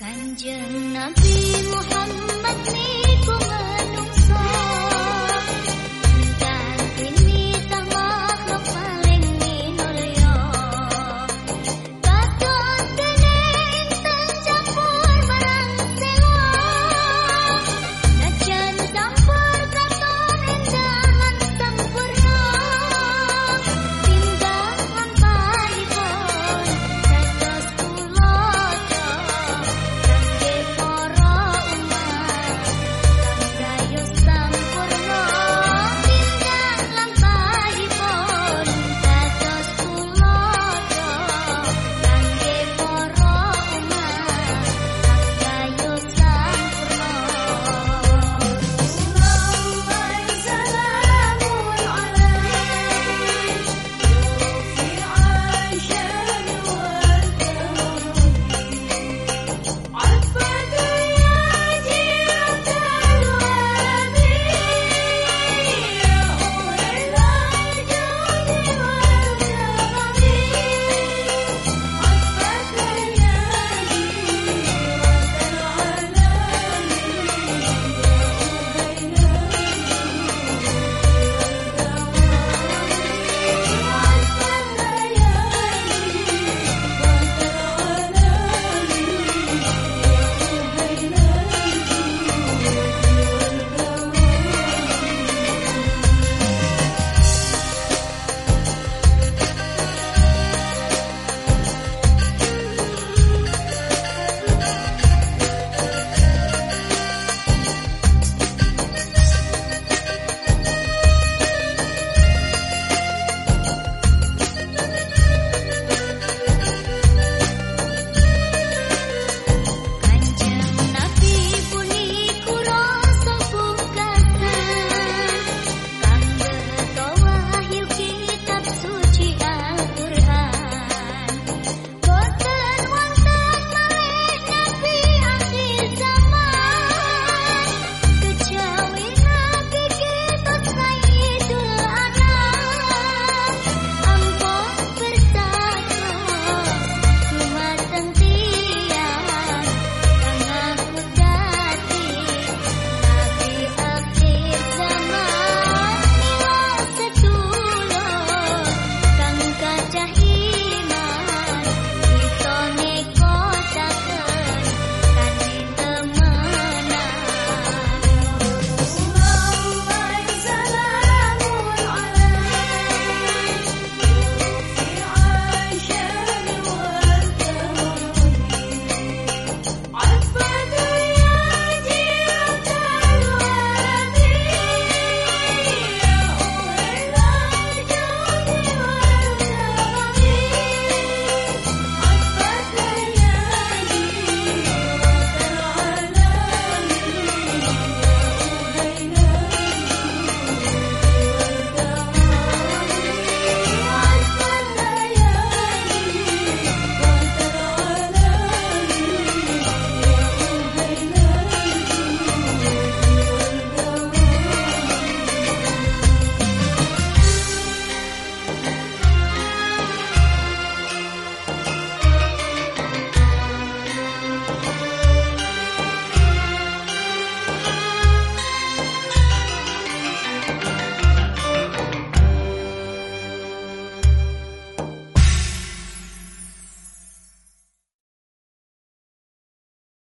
Kanjeng Nabi Muhammad niku menungsa